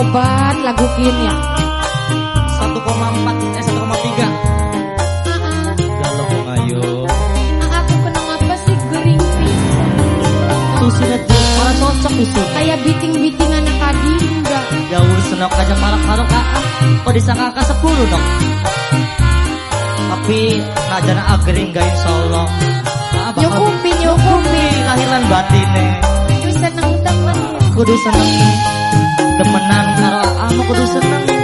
obat lagu kimia. 1,4 eh 1,3 Galau ayo. Aku kena apa sih gering sih? Susirat malah cocok itu? Kayak biting-biting anak adi enggak Gaul senok aja malah-malah kak ah. Kok disangka kakak sepuluh dong? Tapi najana agering gak insya Allah. Nyukupi nyukupi Lahiran batinnya Kudu seneng temen Kudu seneng demenan karo aku kudu seneng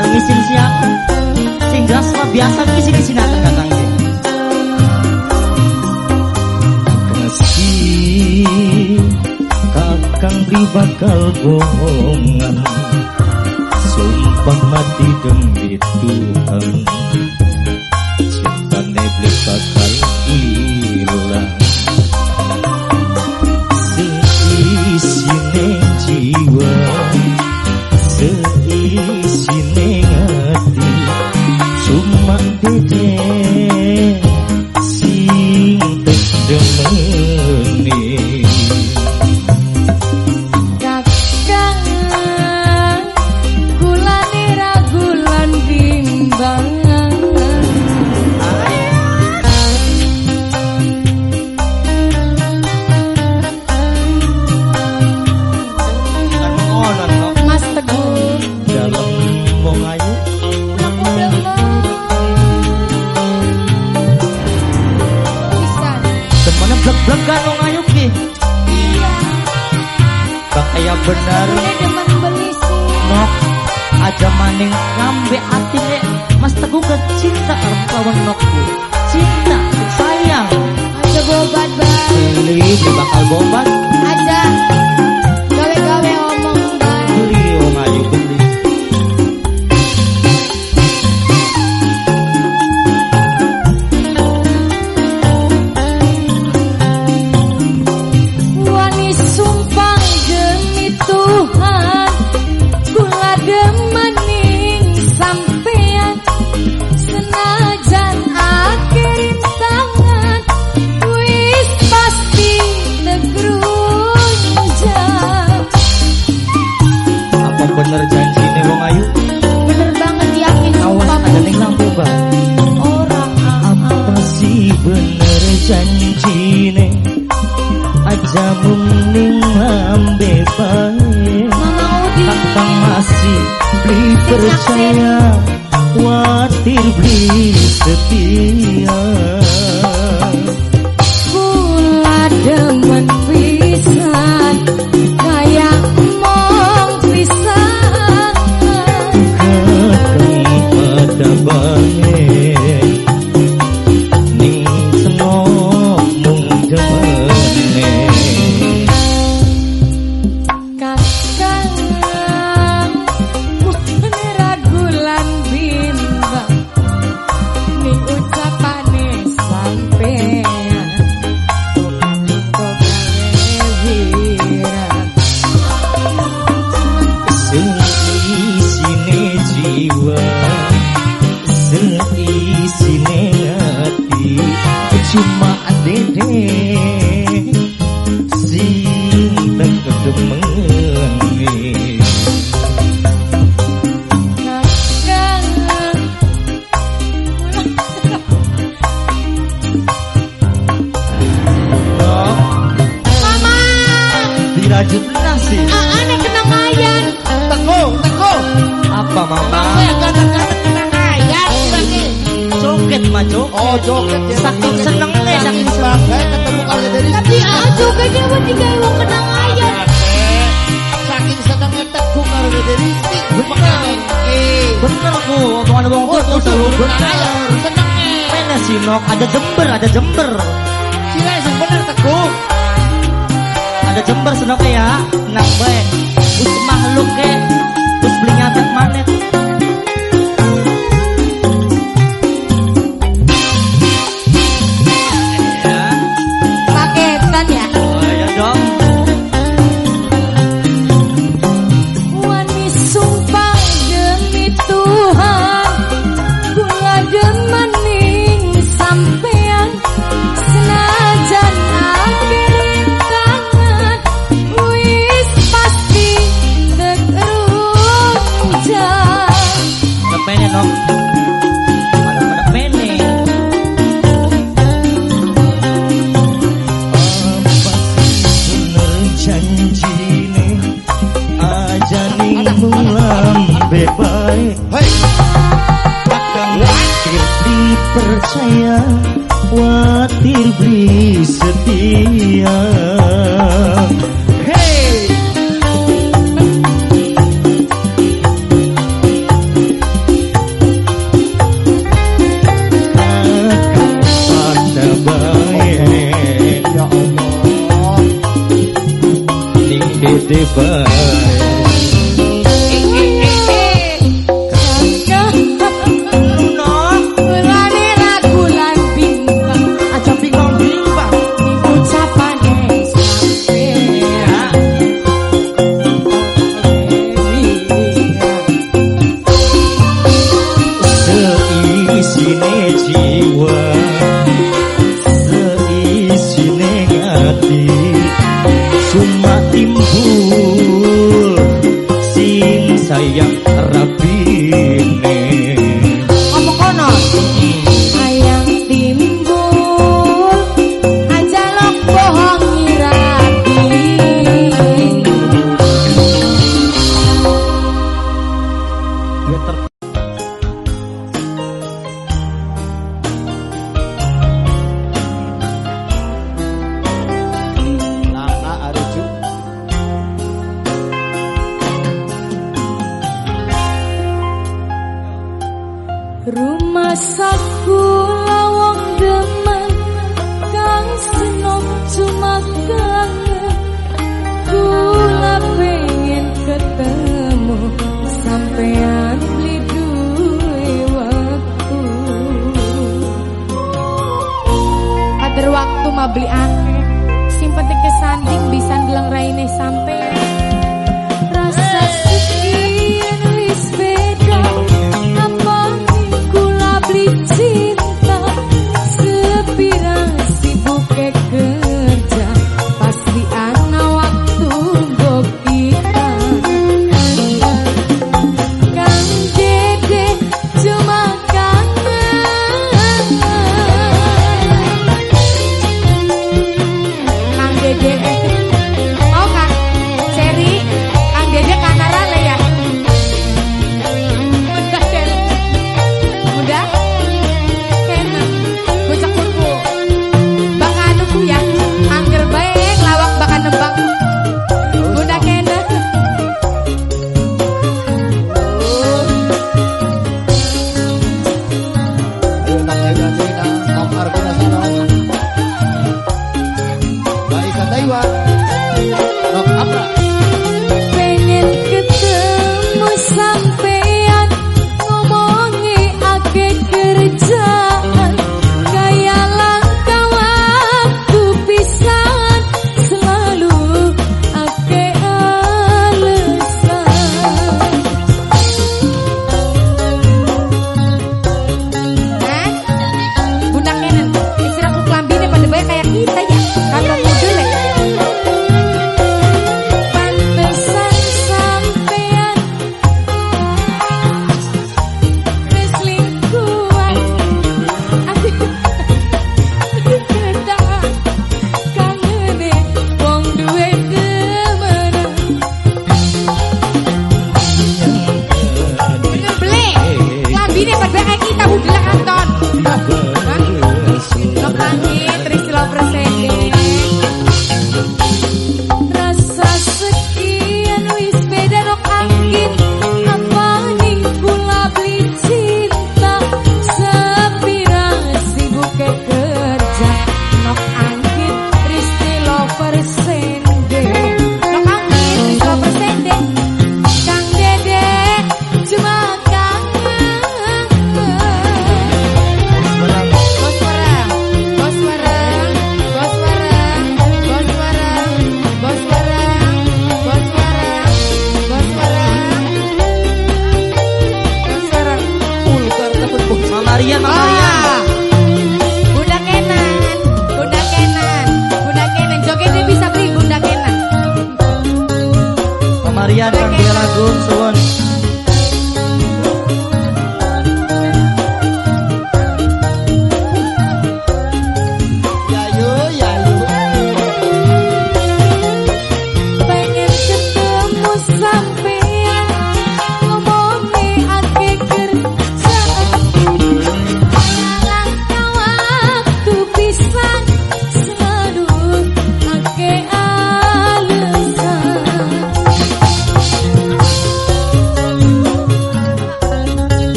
paling isin siap sehingga semua biasa kisi-kisi nata kakang Kasi kakang di bakal bohongan. Sumpah mati demi Tuhan. Cinta neblik bakal Wati beli setia dipercaya watir beli setia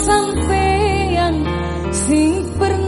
sampeyan sing pernah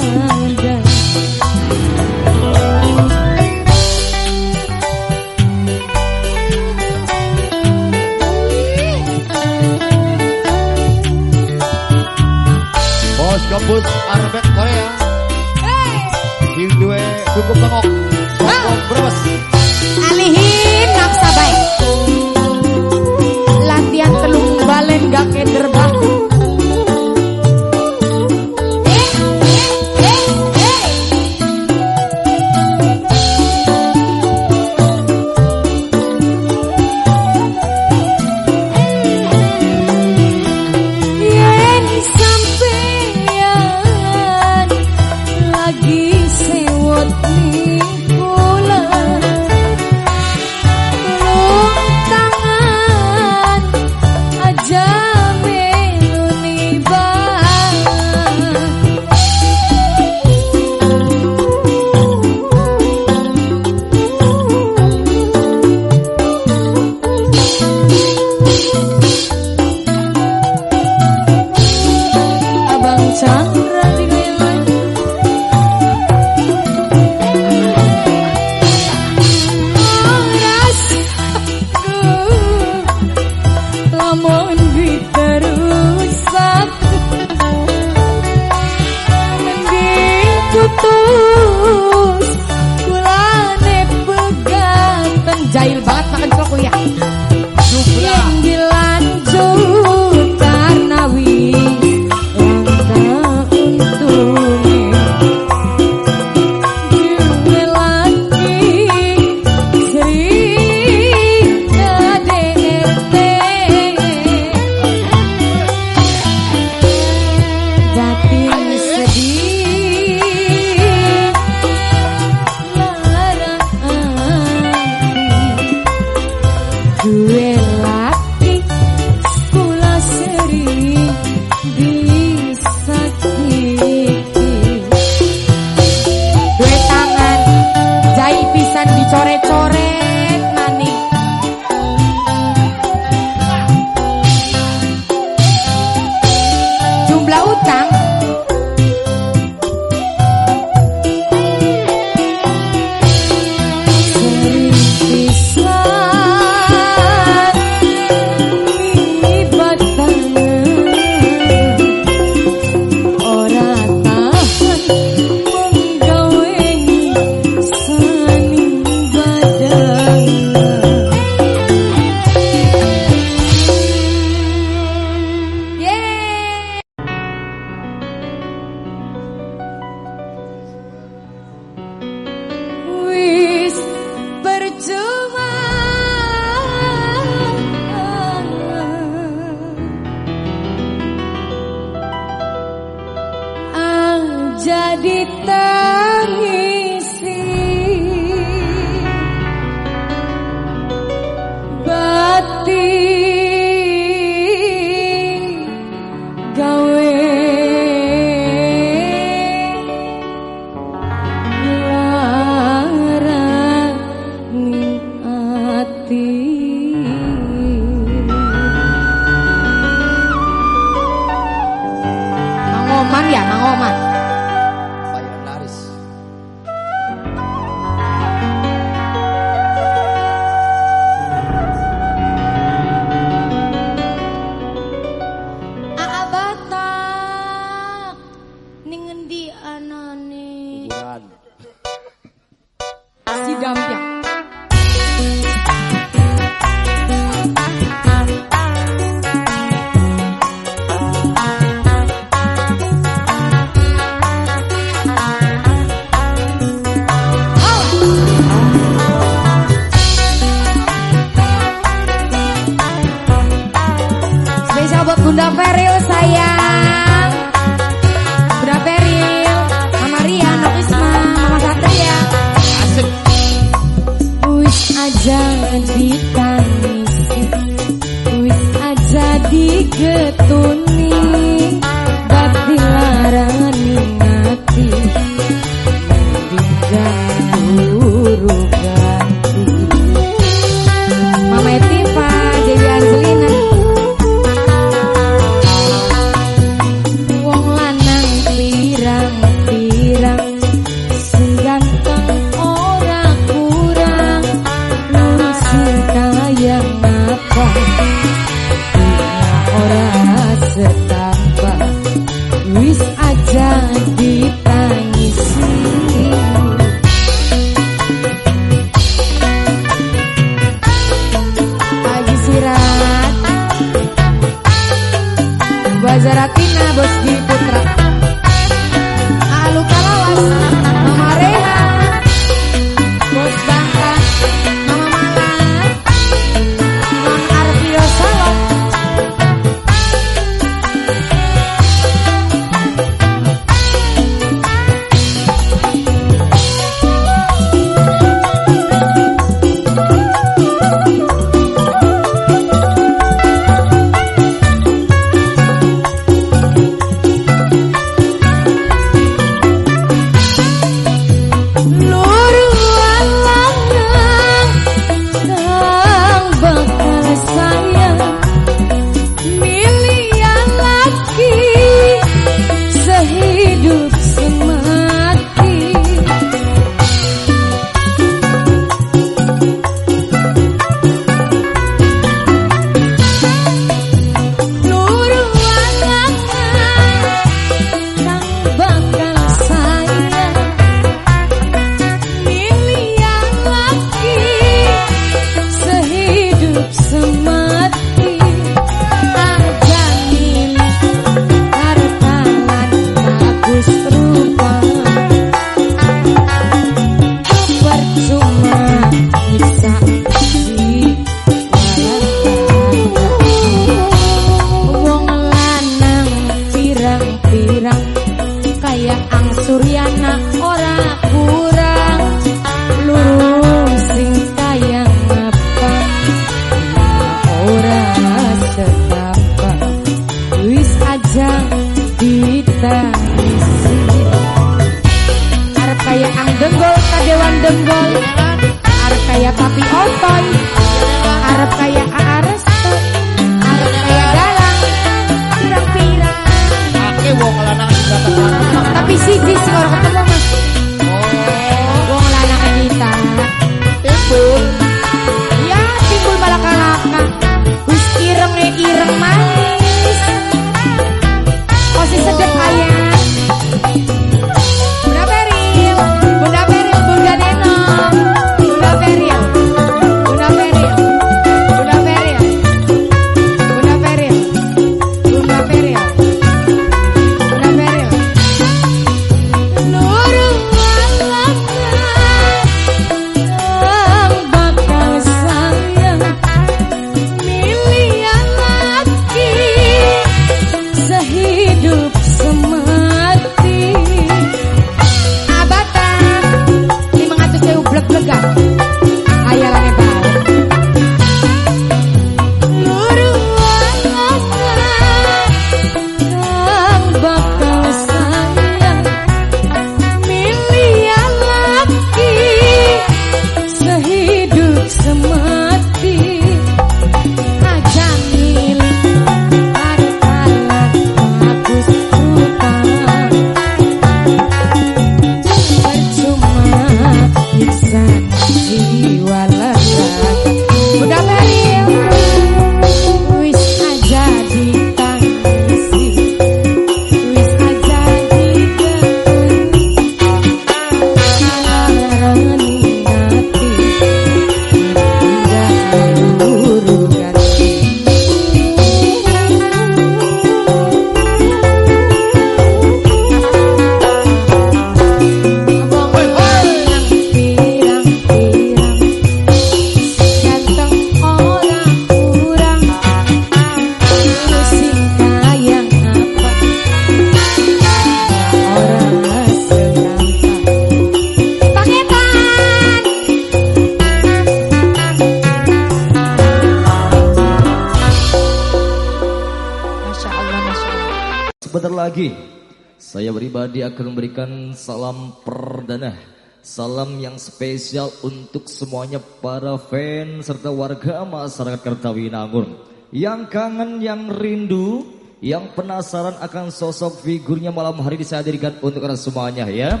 salam perdana. Salam yang spesial untuk semuanya para fans serta warga masyarakat Kertawinangun. Yang kangen, yang rindu, yang penasaran akan sosok figurnya malam hari hadirkan untuk kalian semuanya ya.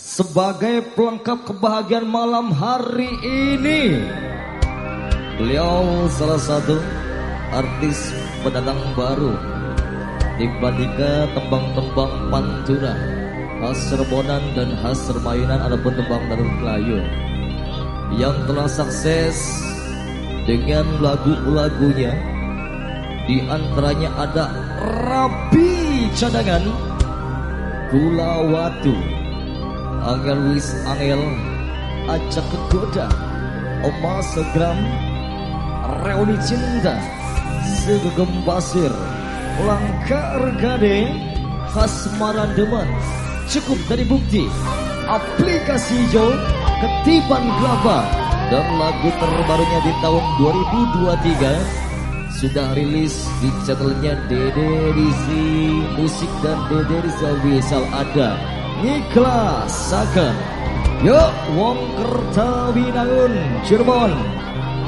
Sebagai pelengkap kebahagiaan malam hari ini. Beliau salah satu artis pendatang baru Tiba-tiba tembang-tembang pantura Khas Serbonan dan khas Sermainan Adapun tembang dari Melayu Yang telah sukses Dengan lagu-lagunya. Di antaranya ada Rabi Cadangan Gula Watu Angel Wis Angel Ajak Kegoda Oma Segram Reuni Cinta Segegem Pasir Langka Regade Khas Marandeman Cukup dari bukti. Aplikasi hijau Ketipan Gelapa Dan lagu terbarunya di tahun 2023 Sudah rilis di channelnya Dede Rizzi Musik dan Dede Rizal Wisal ada. Ngiklasakan Yuk Wong Kertawinangun Cirebon.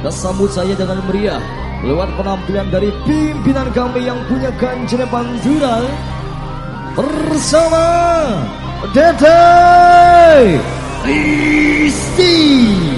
Dan sambut saya dengan meriah lewat penampilan dari pimpinan kami yang punya ganjil pantura bersama Dete Isti.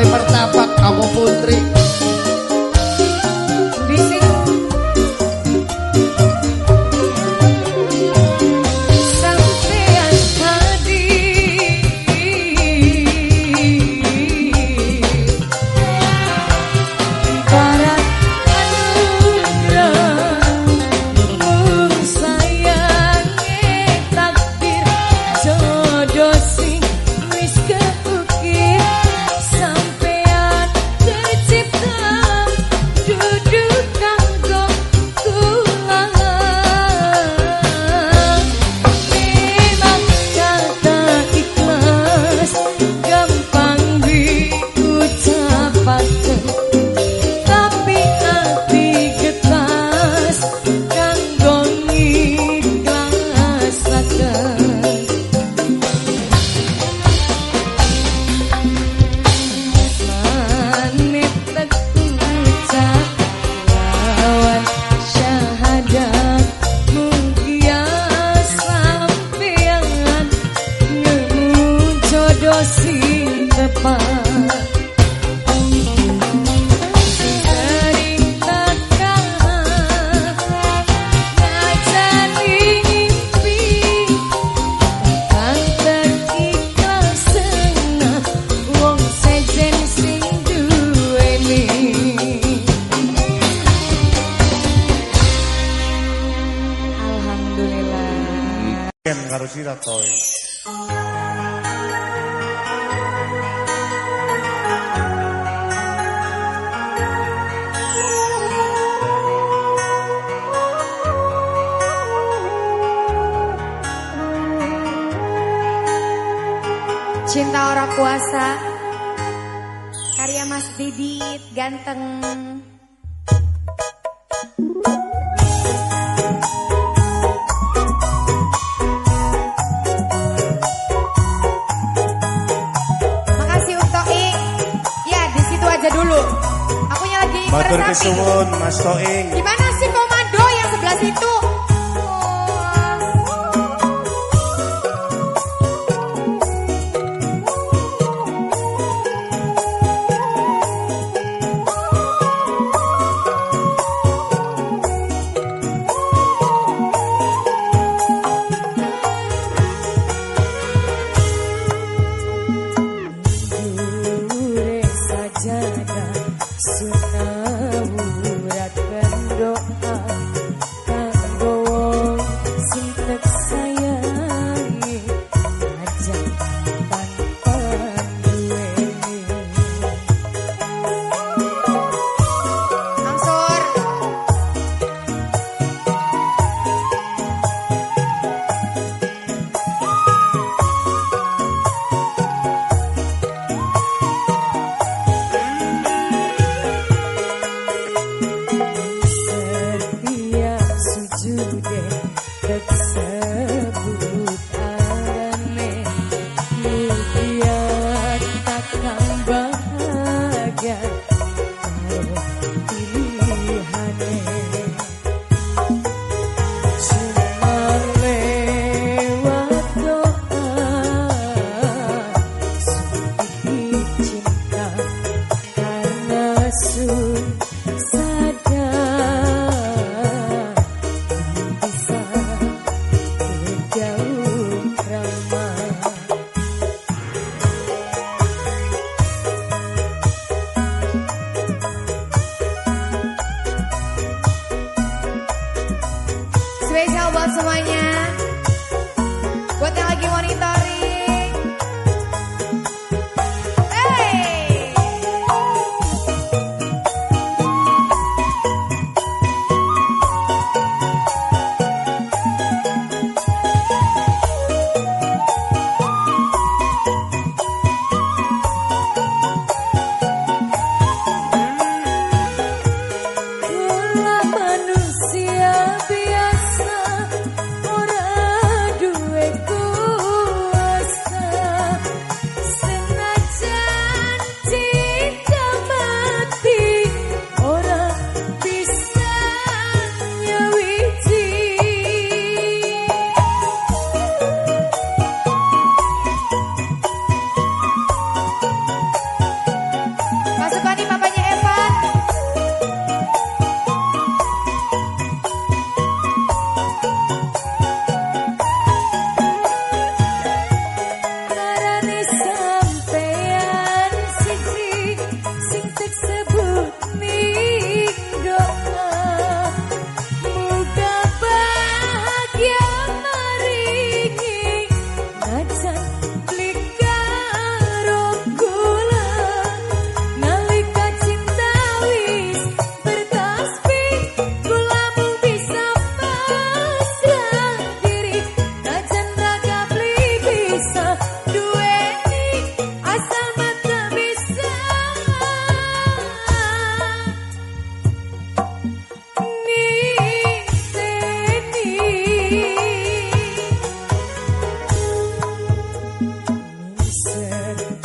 Ngupai martabak kamu putri.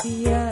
Garcia.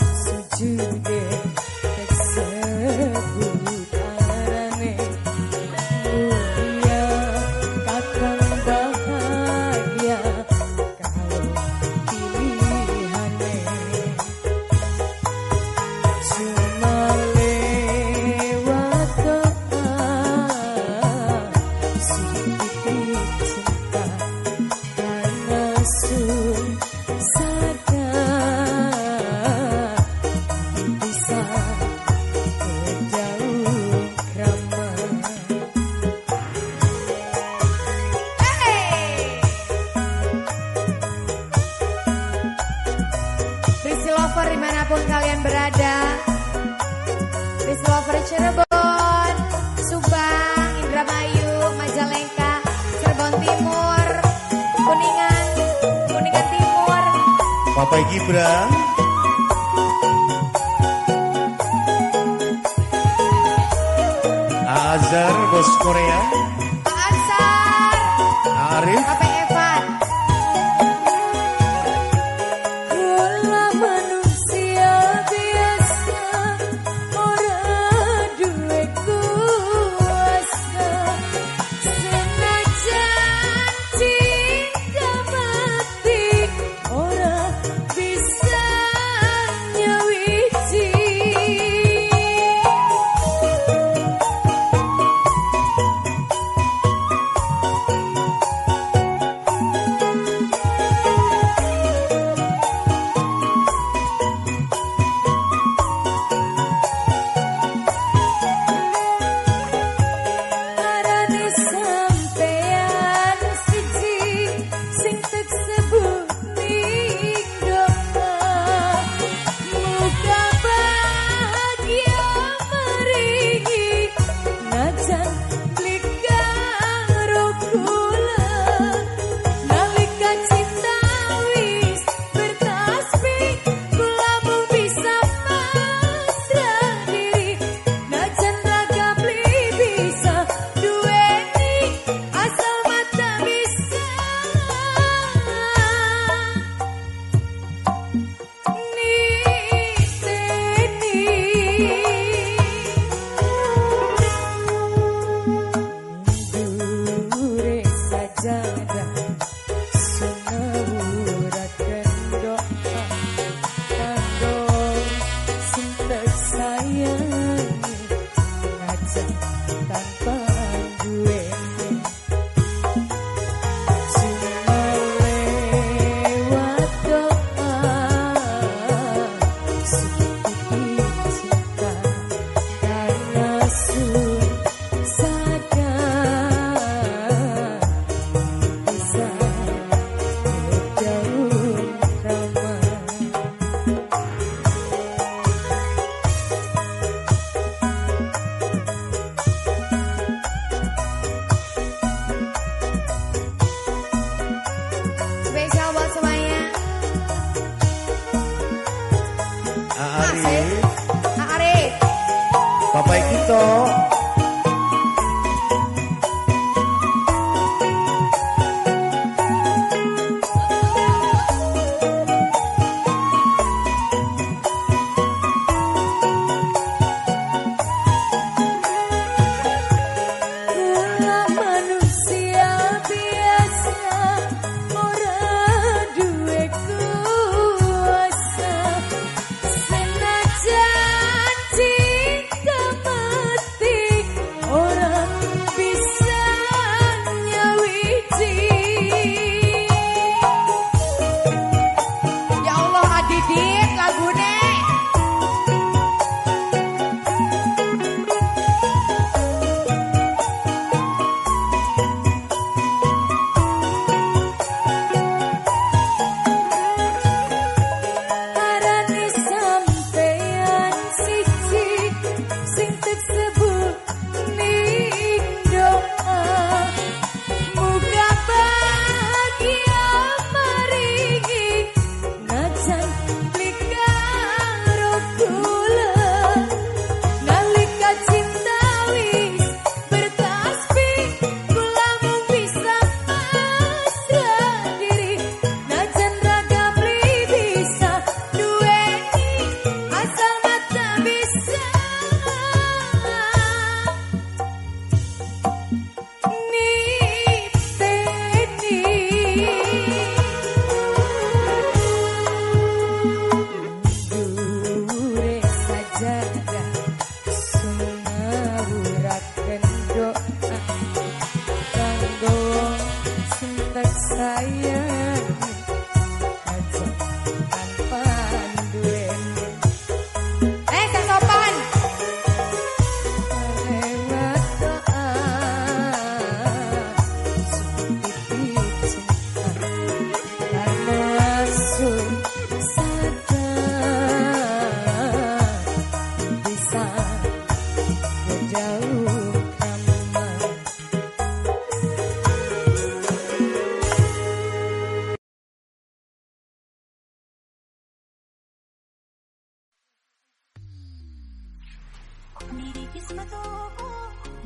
किस्मतों को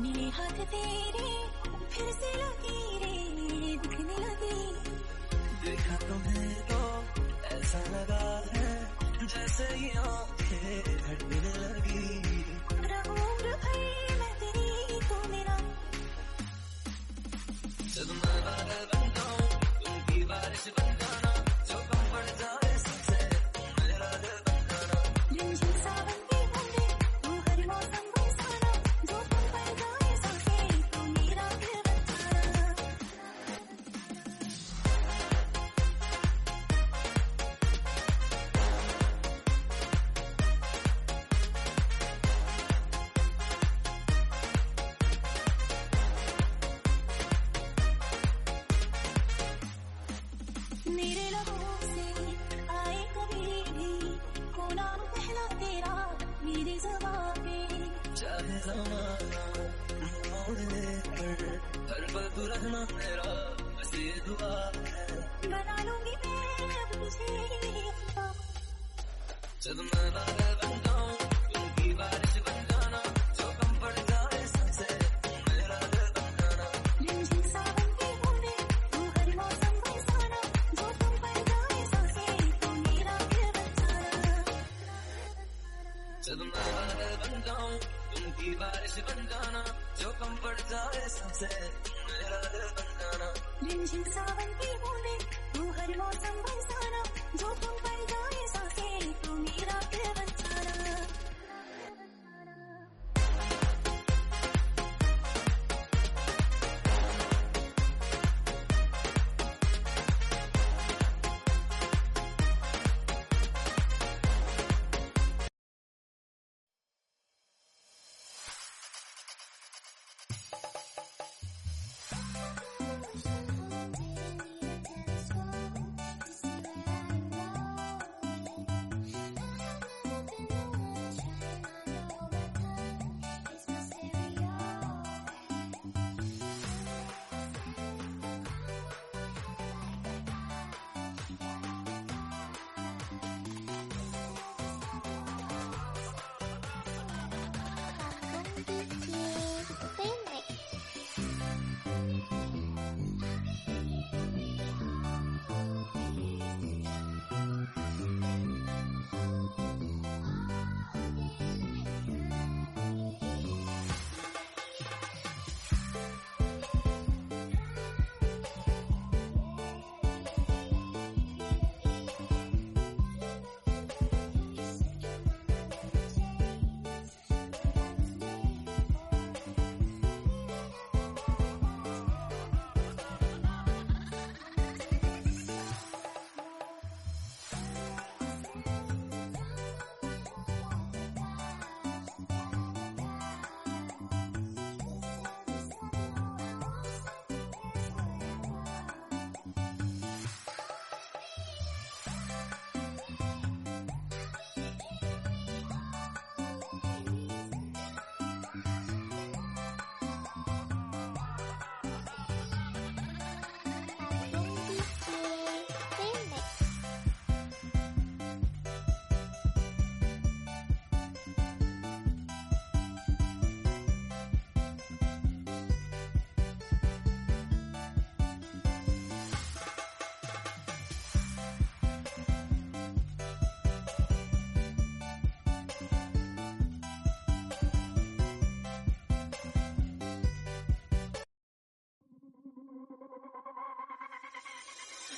मिले हाथ तेरे फिर से लकीरे दिखने लगी देखा तुम्हें तो ऐसा लगा है जैसे ही आँखें घटने लगी रहूँगा भाई मैं तेरी तो मेरा जब मैं बादल बारिश बन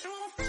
truth.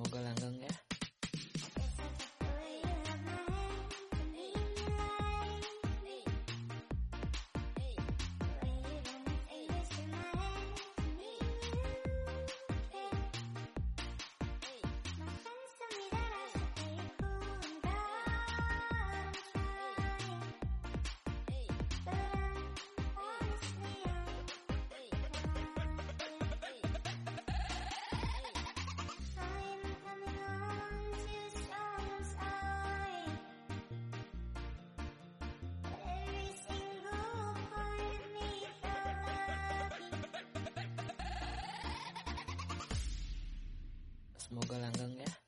Semoga langgeng ya. I'm semoga langgeng ya.